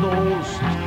nos